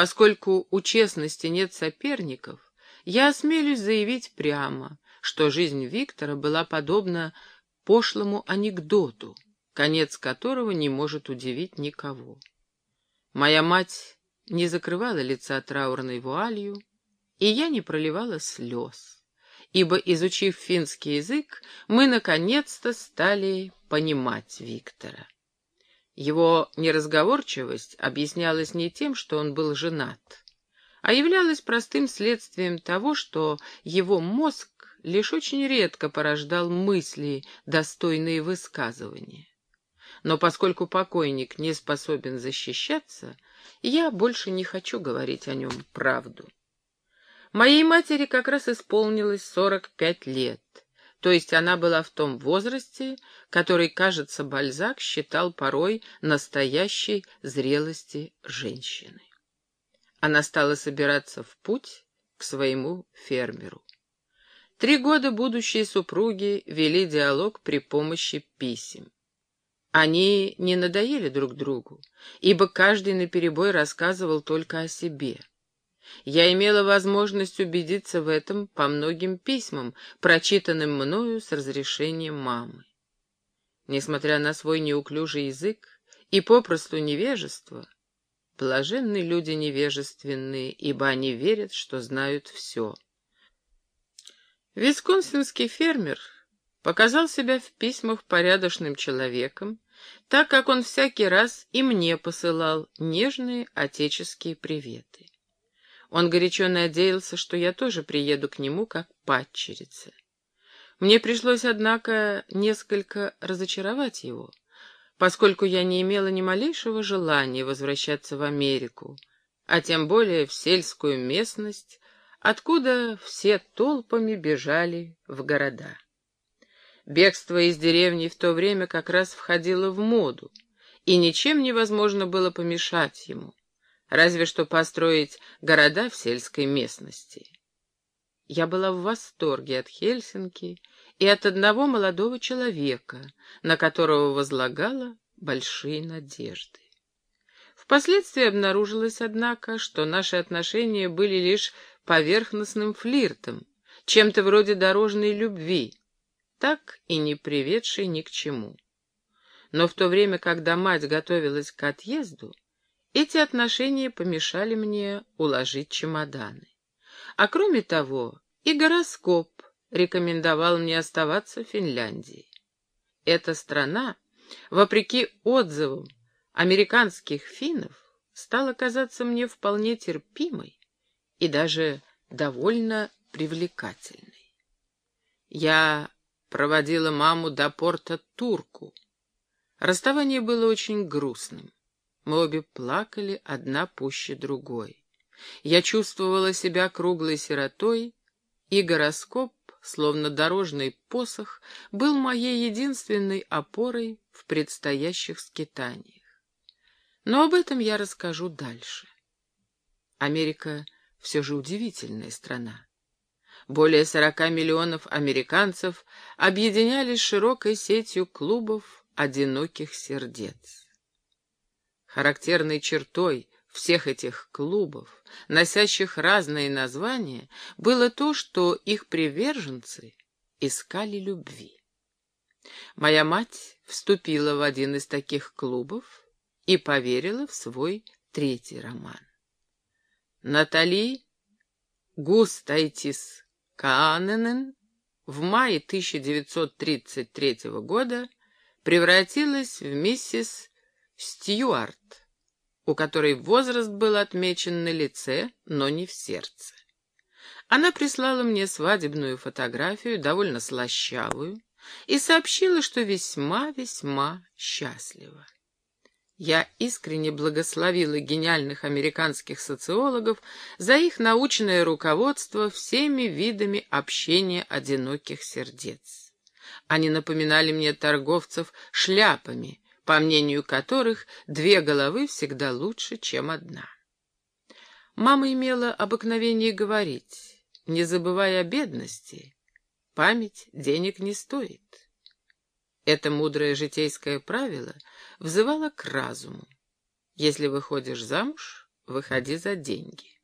Поскольку у честности нет соперников, я осмелюсь заявить прямо, что жизнь Виктора была подобна пошлому анекдоту, конец которого не может удивить никого. Моя мать не закрывала лица траурной вуалью, и я не проливала слез, ибо, изучив финский язык, мы наконец-то стали понимать Виктора. Его неразговорчивость объяснялась не тем, что он был женат, а являлась простым следствием того, что его мозг лишь очень редко порождал мысли, достойные высказывания. Но поскольку покойник не способен защищаться, я больше не хочу говорить о нем правду. Моей матери как раз исполнилось сорок пять лет, то есть она была в том возрасте, который, кажется, Бальзак считал порой настоящей зрелости женщины. Она стала собираться в путь к своему фермеру. Три года будущие супруги вели диалог при помощи писем. Они не надоели друг другу, ибо каждый наперебой рассказывал только о себе. Я имела возможность убедиться в этом по многим письмам, прочитанным мною с разрешением мамы. Несмотря на свой неуклюжий язык и попросту невежество, блаженны люди невежественные, ибо они верят, что знают все. Висконсинский фермер показал себя в письмах порядочным человеком, так как он всякий раз и мне посылал нежные отеческие приветы. Он горячо надеялся, что я тоже приеду к нему как падчерица. Мне пришлось, однако, несколько разочаровать его, поскольку я не имела ни малейшего желания возвращаться в Америку, а тем более в сельскую местность, откуда все толпами бежали в города. Бегство из деревни в то время как раз входило в моду, и ничем невозможно было помешать ему, разве что построить города в сельской местности. Я была в восторге от Хельсинки и от одного молодого человека, на которого возлагала большие надежды. Впоследствии обнаружилось, однако, что наши отношения были лишь поверхностным флиртом, чем-то вроде дорожной любви, так и не приведшей ни к чему. Но в то время, когда мать готовилась к отъезду, эти отношения помешали мне уложить чемоданы. А кроме того, и гороскоп рекомендовал мне оставаться в Финляндии. Эта страна, вопреки отзывам американских финнов, стала казаться мне вполне терпимой и даже довольно привлекательной. Я проводила маму до порта Турку. Расставание было очень грустным. Мы обе плакали, одна пуще другой. Я чувствовала себя круглой сиротой, и гороскоп, словно дорожный посох, был моей единственной опорой в предстоящих скитаниях. Но об этом я расскажу дальше. Америка — все же удивительная страна. Более 40 миллионов американцев объединялись широкой сетью клубов одиноких сердец. Характерной чертой всех этих клубов, носящих разные названия, было то, что их приверженцы искали любви. Моя мать вступила в один из таких клубов и поверила в свой третий роман. Натали Густайтис Кааненен в мае 1933 года превратилась в миссис Стюарт, у которой возраст был отмечен на лице, но не в сердце. Она прислала мне свадебную фотографию, довольно слащавую, и сообщила, что весьма-весьма счастлива. Я искренне благословила гениальных американских социологов за их научное руководство всеми видами общения одиноких сердец. Они напоминали мне торговцев шляпами, по мнению которых две головы всегда лучше, чем одна. Мама имела обыкновение говорить, не забывая о бедности, память денег не стоит. Это мудрое житейское правило взывало к разуму. Если выходишь замуж, выходи за деньги.